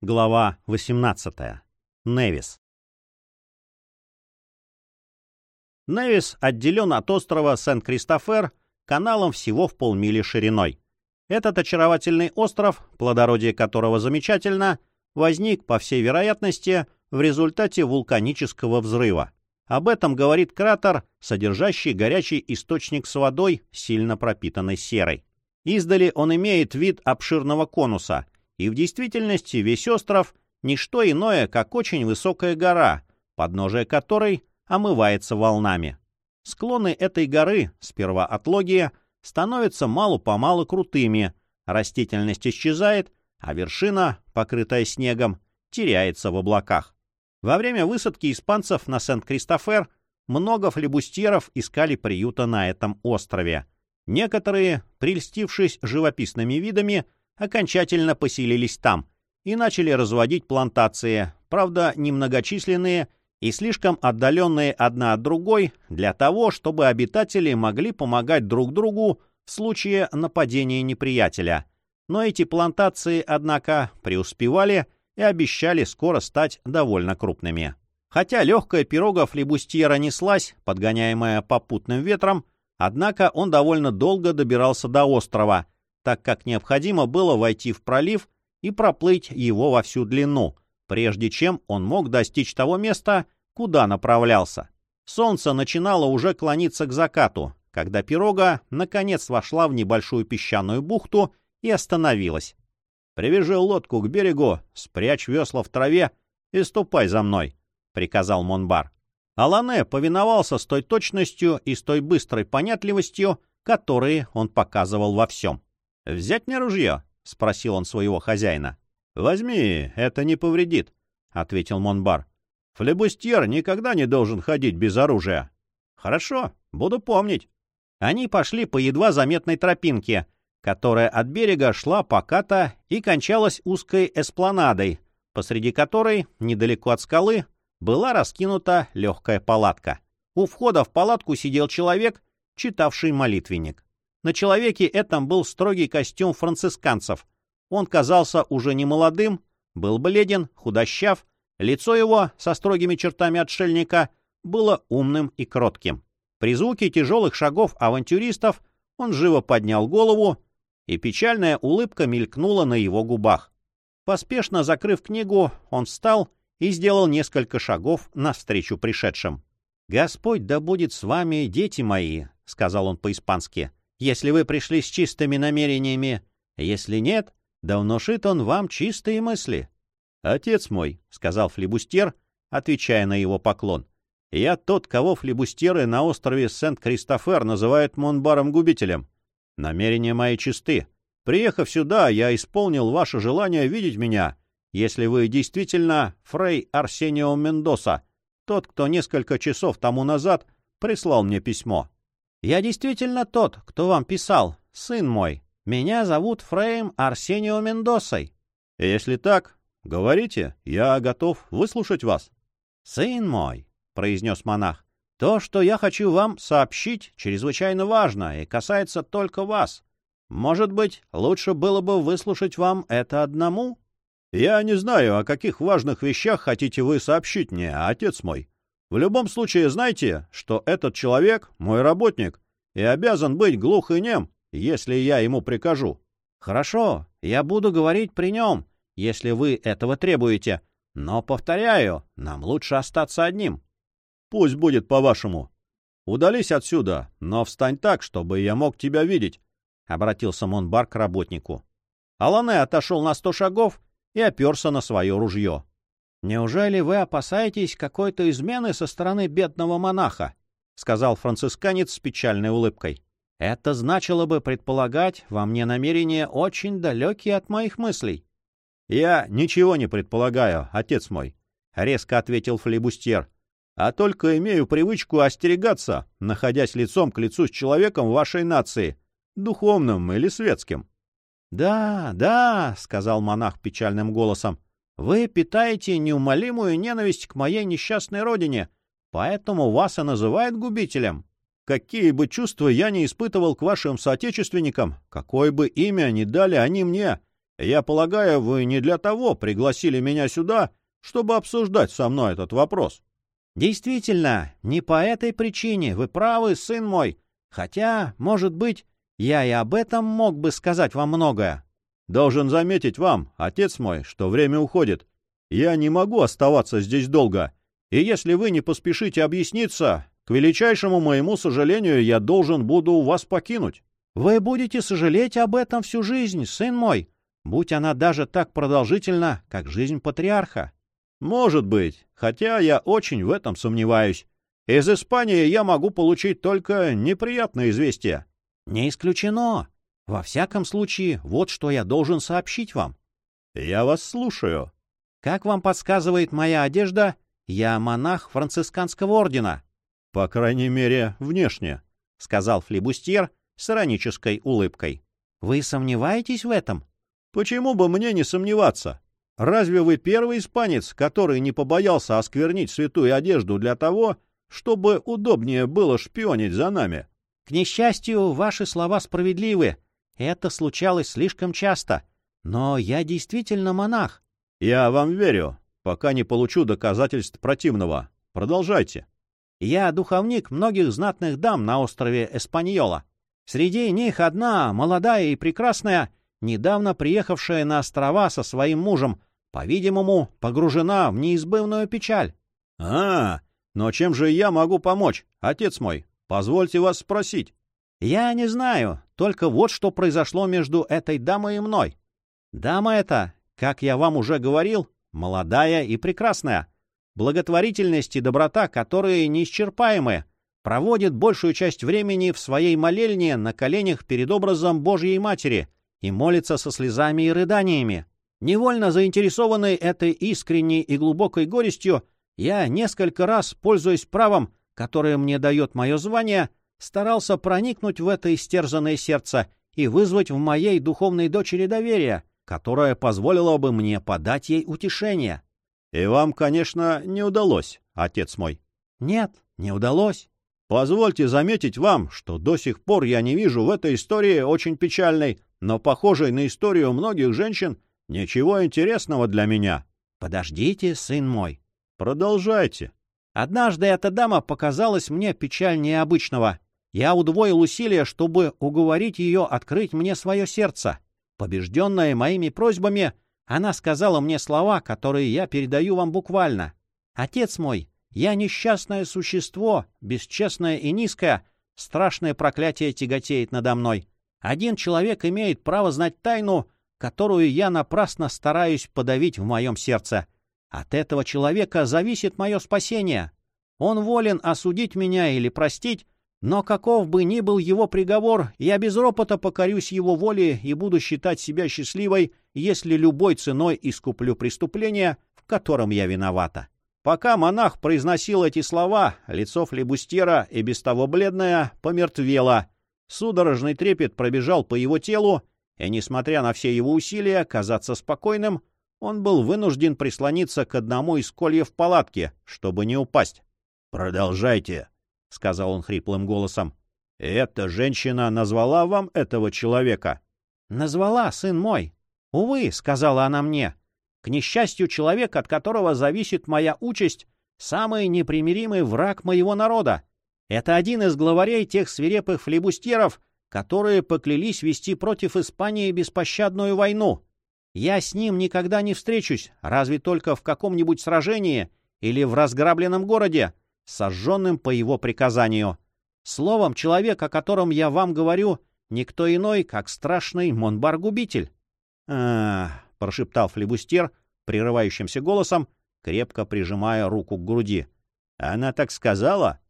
Глава 18. Невис. Невис отделен от острова Сент-Кристофер каналом всего в полмили шириной. Этот очаровательный остров, плодородие которого замечательно, возник, по всей вероятности, в результате вулканического взрыва. Об этом говорит кратер, содержащий горячий источник с водой, сильно пропитанной серой. Издали он имеет вид обширного конуса — и в действительности весь остров — ничто иное, как очень высокая гора, подножие которой омывается волнами. Склоны этой горы, сперва отлогие, становятся мало-помалу крутыми, растительность исчезает, а вершина, покрытая снегом, теряется в облаках. Во время высадки испанцев на Сент-Кристофер много флебустьеров искали приюта на этом острове. Некоторые, прельстившись живописными видами, окончательно поселились там и начали разводить плантации, правда, немногочисленные и слишком отдаленные одна от другой для того, чтобы обитатели могли помогать друг другу в случае нападения неприятеля. Но эти плантации, однако, преуспевали и обещали скоро стать довольно крупными. Хотя легкая пирога флебустьера неслась, подгоняемая попутным ветром, однако он довольно долго добирался до острова — так как необходимо было войти в пролив и проплыть его во всю длину, прежде чем он мог достичь того места, куда направлялся. Солнце начинало уже клониться к закату, когда пирога наконец вошла в небольшую песчаную бухту и остановилась. «Привяжи лодку к берегу, спрячь весла в траве и ступай за мной», — приказал Монбар. Алане повиновался с той точностью и с той быстрой понятливостью, которые он показывал во всем. «Взять мне ружье?» — спросил он своего хозяина. «Возьми, это не повредит», — ответил Монбар. «Флебустьер никогда не должен ходить без оружия». «Хорошо, буду помнить». Они пошли по едва заметной тропинке, которая от берега шла поката и кончалась узкой эспланадой, посреди которой, недалеко от скалы, была раскинута легкая палатка. У входа в палатку сидел человек, читавший молитвенник. На человеке этом был строгий костюм францисканцев. Он казался уже не молодым, был бледен, худощав, лицо его со строгими чертами отшельника было умным и кротким. При звуке тяжелых шагов авантюристов он живо поднял голову, и печальная улыбка мелькнула на его губах. Поспешно закрыв книгу, он встал и сделал несколько шагов навстречу пришедшим. «Господь да будет с вами, дети мои», — сказал он по-испански если вы пришли с чистыми намерениями. Если нет, да внушит он вам чистые мысли. — Отец мой, — сказал флебустьер, отвечая на его поклон, — я тот, кого флебустеры на острове Сент-Кристофер называют Монбаром-губителем. Намерения мои чисты. Приехав сюда, я исполнил ваше желание видеть меня, если вы действительно Фрей Арсенио Мендоса, тот, кто несколько часов тому назад прислал мне письмо. Я действительно тот, кто вам писал, сын мой. Меня зовут Фрейм Арсенио Мендосой. Если так, говорите, я готов выслушать вас. Сын мой, произнес монах, то, что я хочу вам сообщить, чрезвычайно важно и касается только вас. Может быть, лучше было бы выслушать вам это одному? Я не знаю, о каких важных вещах хотите вы сообщить мне, отец мой, в любом случае знайте, что этот человек — мой работник и обязан быть глух и нем, если я ему прикажу. — Хорошо, я буду говорить при нем, если вы этого требуете. Но, повторяю, нам лучше остаться одним. — Пусть будет по-вашему. Удались отсюда, но встань так, чтобы я мог тебя видеть, — обратился Монбар к работнику. Алане отошел на сто шагов и оперся на свое ружье. «Неужели вы опасаетесь какой-то измены со стороны бедного монаха?» — сказал францисканец с печальной улыбкой. «Это значило бы предполагать во мне намерения очень далекие от моих мыслей». «Я ничего не предполагаю, отец мой», — резко ответил флебустьер. «А только имею привычку остерегаться, находясь лицом к лицу с человеком вашей нации, духовным или светским». «Да, да», — сказал монах печальным голосом, вы питаете неумолимую ненависть к моей несчастной родине, поэтому вас и называют губителем. Какие бы чувства я ни испытывал к вашим соотечественникам, какое бы имя ни дали они мне, Я полагаю, вы не для того пригласили меня сюда, чтобы обсуждать со мной этот вопрос. Действительно, не по этой причине, вы правы, сын мой. Хотя, может быть, я и об этом мог бы сказать вам многое. Должен заметить вам, отец мой, что время уходит. Я не могу оставаться здесь долго. И если вы не поспешите объясниться, к величайшему моему сожалению, я должен буду вас покинуть. Вы будете сожалеть об этом всю жизнь, сын мой, будь она даже так продолжительна, как жизнь патриарха. Может быть, хотя я очень в этом сомневаюсь. Из Испании я могу получить только неприятные известия. Не исключено. Во всяком случае, вот что я должен сообщить вам. Я вас слушаю. Как вам подсказывает моя одежда, я монах францисканского ордена. По крайней мере, внешне, — сказал флибустьер с иронической улыбкой. Вы сомневаетесь в этом? Почему бы мне не сомневаться? Разве вы первый испанец, который не побоялся осквернить святую одежду для того, чтобы удобнее было шпионить за нами? К несчастью, ваши слова справедливы. Это случалось слишком часто. Но я действительно монах. Я вам верю, пока не получу доказательств противного. Продолжайте. Я духовник многих знатных дам на острове Эспаньола. Среди них одна, молодая и прекрасная, недавно приехавшая на острова со своим мужем, по-видимому, погружена в неизбывную печаль. — А, но чем же я могу помочь, отец мой? Позвольте вас спросить. — Я не знаю, только вот что произошло между этой дамой и мной. Дама эта, как я вам уже говорил, молодая и прекрасная. Благотворительность и доброта, которые неисчерпаемы, проводит большую часть времени в своей молельне на коленях перед образом Божьей Матери и молится со слезами и рыданиями. Невольно заинтересованный этой искренней и глубокой горестью, я несколько раз, пользуясь правом, которое мне дает мое звание, старался проникнуть в это истерзанное сердце и вызвать в моей духовной дочери доверие, которое позволило бы мне подать ей утешение. — И вам, конечно, не удалось, отец мой. — Нет, не удалось. Позвольте заметить вам, что до сих пор я не вижу в этой истории очень печальной, но похожей на историю многих женщин, Ничего интересного для меня. Подождите, сын мой. Продолжайте. Однажды эта дама показалась мне печальнее обычного. Я удвоил усилия, чтобы уговорить ее открыть мне свое сердце. Побежденная моими просьбами, она сказала мне слова, которые я передаю вам буквально. «Отец мой, я несчастное существо, бесчестное и низкое, страшное проклятие тяготеет надо мной. Один человек имеет право знать тайну, которую я напрасно стараюсь подавить в моем сердце. От этого человека зависит мое спасение. Он волен осудить меня или простить, но каков бы ни был его приговор, я без ропота покорюсь его воле и буду считать себя счастливой, если любой ценой искуплю преступление, в котором я виновата. Пока монах произносил эти слова, лицо флебустера, и без того бледное, помертвело. Судорожный трепет пробежал по его телу, и, несмотря на все его усилия казаться спокойным, он был вынужден прислониться к одному из кольев палатки, чтобы не упасть. «Продолжайте», — сказал он хриплым голосом. «Эта женщина назвала вам этого человека?» «Назвала, сын мой. Увы», — сказала она мне. «К несчастью, человек, от которого зависит моя участь, самый непримиримый враг моего народа. Это один из главарей тех свирепых флебустьеров, которые поклялись вести против Испании беспощадную войну. Я с ним никогда не встречусь, разве только в каком-нибудь сражении или в разграбленном городе, сожженным по его приказанию. Словом, человек, о котором я вам говорю, никто иной, как страшный Монбар-губитель. а прошептал флебустер прерывающимся голосом, крепко прижимая руку к груди. «Она так сказала?»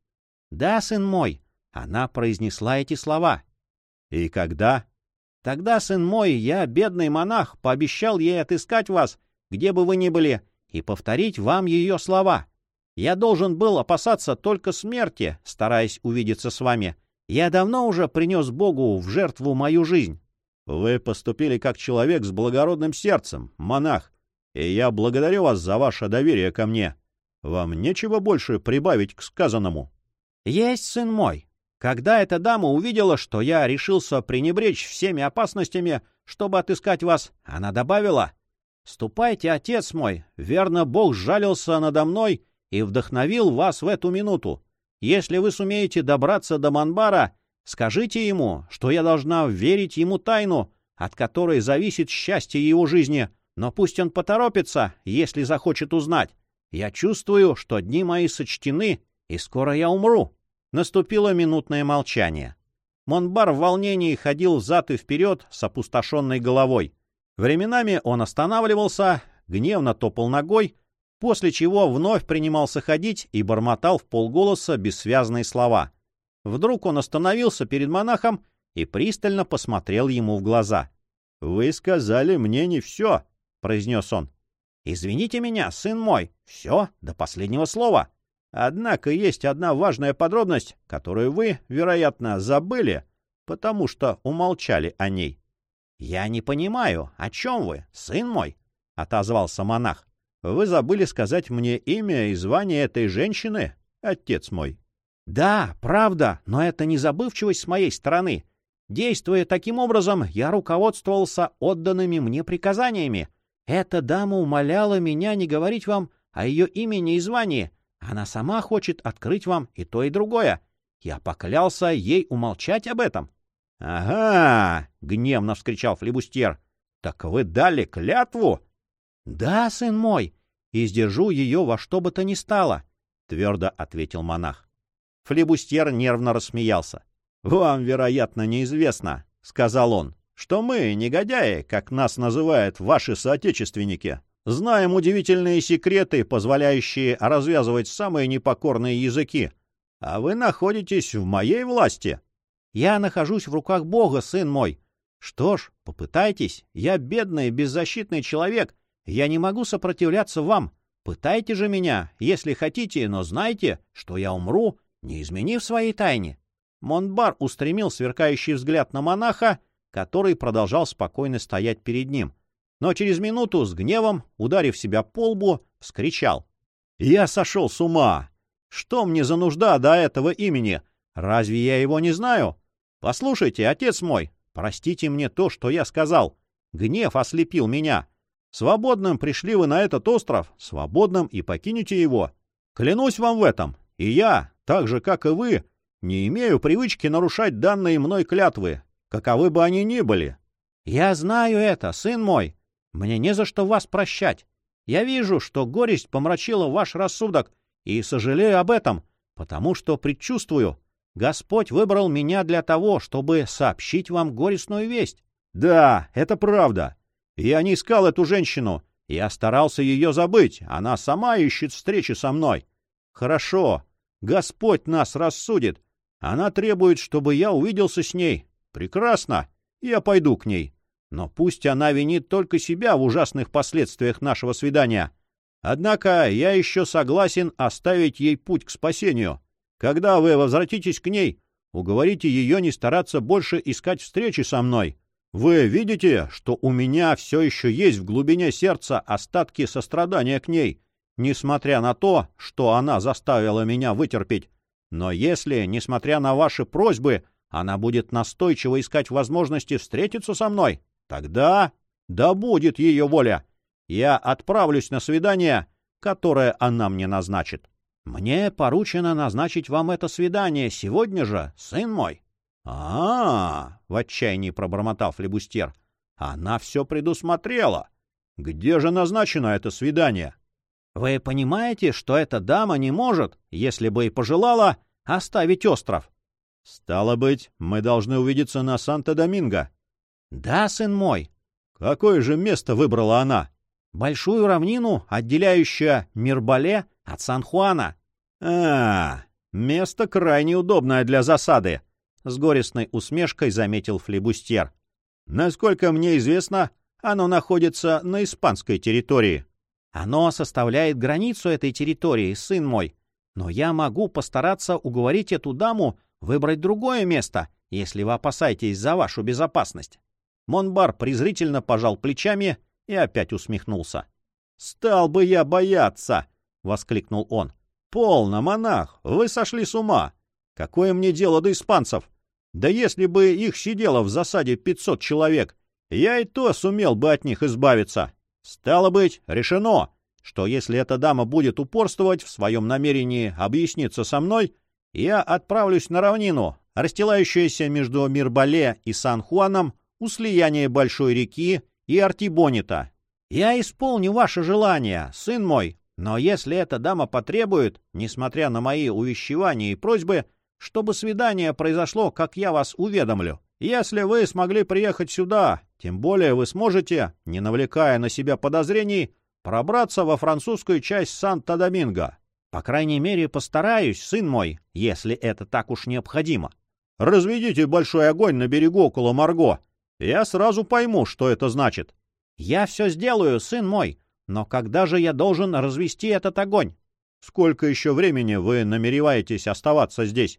«Да, сын мой, она произнесла эти слова». «И когда?» «Тогда, сын мой, я, бедный монах, пообещал ей отыскать вас, где бы вы ни были, и повторить вам ее слова. Я должен был опасаться только смерти, стараясь увидеться с вами. Я давно уже принес Богу в жертву мою жизнь». «Вы поступили как человек с благородным сердцем, монах, и я благодарю вас за ваше доверие ко мне. Вам нечего больше прибавить к сказанному». «Есть, сын мой. Когда эта дама увидела, что я решился пренебречь всеми опасностями, чтобы отыскать вас, она добавила, «Ступайте, отец мой, верно, Бог жалился надо мной и вдохновил вас в эту минуту. Если вы сумеете добраться до Манбара, скажите ему, что я должна верить ему тайну, от которой зависит счастье его жизни, но пусть он поторопится, если захочет узнать. Я чувствую, что дни мои сочтены, и скоро я умру». Наступило минутное молчание. Монбар в волнении ходил взад и вперед с опустошенной головой. Временами он останавливался, гневно топал ногой, после чего вновь принимался ходить и бормотал в полголоса бессвязные слова. Вдруг он остановился перед монахом и пристально посмотрел ему в глаза. — Вы сказали мне не все, — произнес он. — Извините меня, сын мой, все до последнего слова. Однако есть одна важная подробность, которую вы, вероятно, забыли, потому что умолчали о ней. — Я не понимаю, о чем вы, сын мой? — отозвался монах. — Вы забыли сказать мне имя и звание этой женщины, отец мой. — Да, правда, но это не забывчивость с моей стороны. Действуя таким образом, я руководствовался отданными мне приказаниями. Эта дама умоляла меня не говорить вам о ее имени и звании, она сама хочет открыть вам и то, и другое. Я поклялся ей умолчать об этом. — Ага! — гневно вскричал флебустьер. — Так вы дали клятву? — Да, сын мой, и сдержу ее во что бы то ни стало, — твердо ответил монах. Флебустьер нервно рассмеялся. — Вам, вероятно, неизвестно, — сказал он, — что мы, негодяи, как нас называют ваши соотечественники, Знаем удивительные секреты, позволяющие развязывать самые непокорные языки. А вы находитесь в моей власти. Я нахожусь в руках Бога, сын мой. Что ж, попытайтесь. Я бедный, беззащитный человек. Я не могу сопротивляться вам. Пытайте же меня, если хотите, но знайте, что я умру, не изменив своей тайне. Монбар устремил сверкающий взгляд на монаха, который продолжал спокойно стоять перед ним но через минуту с гневом, ударив себя по лбу, вскричал. «Я сошел с ума! Что мне за нужда до этого имени? Разве я его не знаю? Послушайте, отец мой, простите мне то, что я сказал. Гнев ослепил меня. Свободным пришли вы на этот остров, свободным и покинете его. Клянусь вам в этом, и я, так же, как и вы, не имею привычки нарушать данные мной клятвы, каковы бы они ни были. — Я знаю это, сын мой, мне не за что вас прощать. Я вижу, что горесть помрачила ваш рассудок, и сожалею об этом, потому что предчувствую, Господь выбрал меня для того, чтобы сообщить вам горестную весть. Да, это правда. Я не искал эту женщину. Я старался ее забыть. Она сама ищет встречи со мной. Хорошо. Господь нас рассудит. Она требует, чтобы я увиделся с ней. Прекрасно. Я пойду к ней. Но пусть она винит только себя в ужасных последствиях нашего свидания. Однако я еще согласен оставить ей путь к спасению. Когда вы возвратитесь к ней, уговорите ее не стараться больше искать встречи со мной. Вы видите, что у меня все еще есть в глубине сердца остатки сострадания к ней, несмотря на то, что она заставила меня вытерпеть. Но если, несмотря на ваши просьбы, она будет настойчиво искать возможности встретиться со мной, Тогда да будет ее воля. Я отправлюсь на свидание, которое она мне назначит. Мне поручено назначить вам это свидание сегодня же, сын мой. А, -а, -а в отчаянии пробормотал флебустьер. Она все предусмотрела. Где же назначено это свидание? Вы понимаете, что эта дама не может, если бы и пожелала, оставить остров? Стало быть, мы должны увидеться на Санто-Доминго. «Да, сын мой». «Какое же место выбрала она?» «Большую равнину, отделяющую Мирбале от Сан-Хуана». «А, место крайне удобное для засады», — с горестной усмешкой заметил флебустьер. «Насколько мне известно, оно находится на испанской территории». «Оно составляет границу этой территории, сын мой. Но я могу постараться уговорить эту даму выбрать другое место, если вы опасаетесь за вашу безопасность». Монбар презрительно пожал плечами и опять усмехнулся. «Стал бы я бояться!» — воскликнул он. «Полно, монах! Вы сошли с ума! Какое мне дело до испанцев? Да если бы их сидело в засаде 500 человек, я и то сумел бы от них избавиться. Стало быть, решено, что если эта дама будет упорствовать в своем намерении объясниться со мной, я отправлюсь на равнину, расстилающуюся между Мирбале и Сан-Хуаном у слияния Большой реки и Артибонита. Я исполню ваше желание, сын мой, но если эта дама потребует, несмотря на мои увещевания и просьбы, чтобы свидание произошло, как я вас уведомлю, если вы смогли приехать сюда, тем более вы сможете, не навлекая на себя подозрений, пробраться во французскую часть Санта-Доминго. По крайней мере, постараюсь, сын мой, если это так уж необходимо. Разведите большой огонь на берегу около Марго. Я сразу пойму, что это значит. Я все сделаю, сын мой, но когда же я должен развести этот огонь? Сколько еще времени вы намереваетесь оставаться здесь?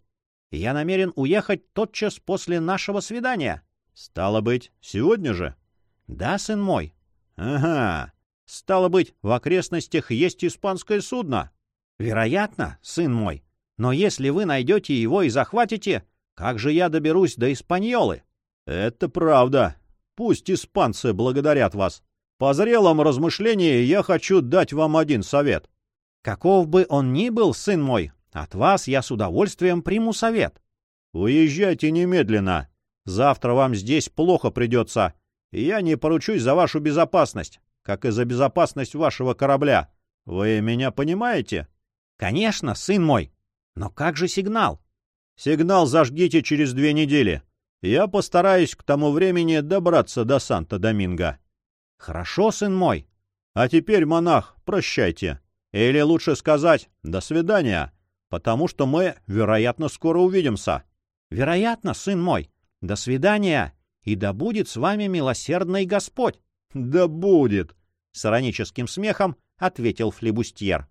Я намерен уехать тотчас после нашего свидания. Стало быть, сегодня же? Да, сын мой. Ага. Стало быть, в окрестностях есть испанское судно. Вероятно, сын мой. Но если вы найдете его и захватите, как же я доберусь до Испаньолы? Это правда. Пусть испанцы благодарят вас. По зрелом размышлении я хочу дать вам один совет. Каков бы он ни был, сын мой, от вас я с удовольствием приму совет. Уезжайте немедленно. Завтра вам здесь плохо придется. Я не поручусь за вашу безопасность как и за безопасность вашего корабля. Вы меня понимаете? — Конечно, сын мой. Но как же сигнал? — Сигнал зажгите через две недели. Я постараюсь к тому времени добраться до Санта-Доминго. — Хорошо, сын мой. А теперь, монах, прощайте. Или лучше сказать «до свидания», потому что мы, вероятно, скоро увидимся. — Вероятно, сын мой. До свидания, и да будет с вами милосердный Господь. — Да будет! — с ироническим смехом ответил флебустьер.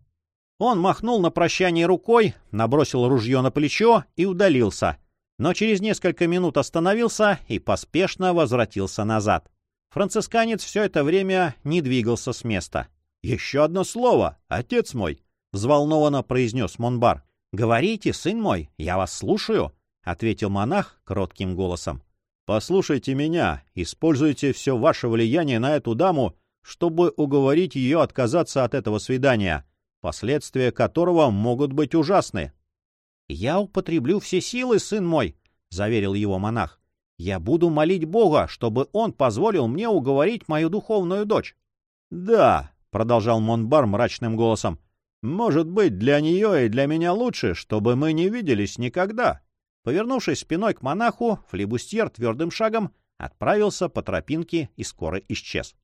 Он махнул на прощание рукой, набросил ружье на плечо и удалился, но через несколько минут остановился и поспешно возвратился назад. Францисканец все это время не двигался с места. — Еще одно слово, отец мой! — взволнованно произнес Монбар. — Говорите, сын мой, я вас слушаю, — ответил монах кротким голосом. — Послушайте меня, используйте все ваше влияние на эту даму, чтобы уговорить ее отказаться от этого свидания, последствия которого могут быть ужасны. — Я употреблю все силы, сын мой, — заверил его монах. — Я буду молить Бога, чтобы он позволил мне уговорить мою духовную дочь. — Да, — продолжал Монбар мрачным голосом, — может быть, для нее и для меня лучше, чтобы мы не виделись никогда. Повернувшись спиной к монаху, флебустьер твердым шагом отправился по тропинке и скоро исчез.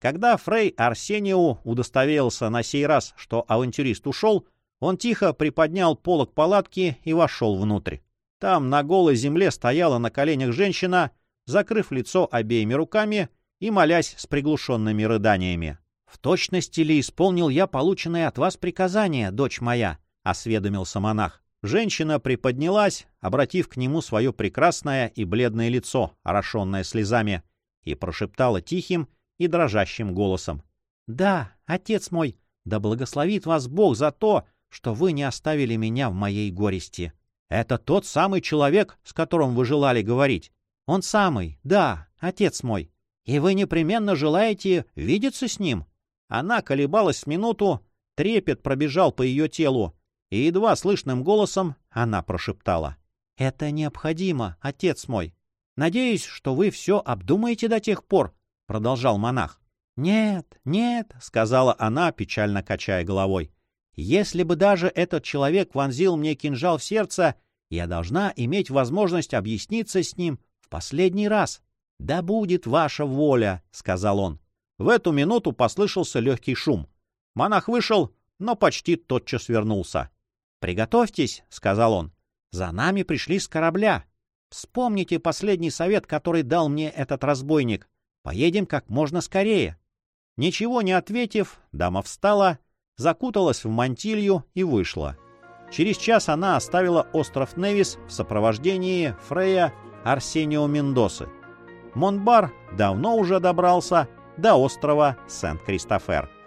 Когда Фрей Арсениу удостоверился на сей раз, что авантюрист ушел, он тихо приподнял полог палатки и вошел внутрь. Там на голой земле стояла на коленях женщина, закрыв лицо обеими руками и молясь с приглушенными рыданиями. — В точности ли исполнил я полученное от вас приказание, дочь моя? — осведомился монах. Женщина приподнялась, обратив к нему свое прекрасное и бледное лицо, орошенное слезами, и прошептала тихим и дрожащим голосом. — Да, отец мой, да благословит вас Бог за то, что вы не оставили меня в моей горести. Это тот самый человек, с которым вы желали говорить. Он самый, да, отец мой. И вы непременно желаете видеться с ним? Она колебалась минуту, трепет пробежал по ее телу, и едва слышным голосом она прошептала. — Это необходимо, отец мой. Надеюсь, что вы все обдумаете до тех пор, продолжал монах. «Нет, нет», — сказала она, печально качая головой. «Если бы даже этот человек вонзил мне кинжал в сердце, я должна иметь возможность объясниться с ним в последний раз». «Да будет ваша воля», — сказал он. В эту минуту послышался легкий шум. Монах вышел, но почти тотчас вернулся. «Приготовьтесь», — сказал он. «За нами пришли с корабля. Вспомните последний совет, который дал мне этот разбойник. Поедем как можно скорее. Ничего не ответив, дама встала, закуталась в мантилью и вышла. Через час она оставила остров Невис в сопровождении Фрея Арсенио Мендосы. Монбар давно уже добрался до острова Сент-Кристофер.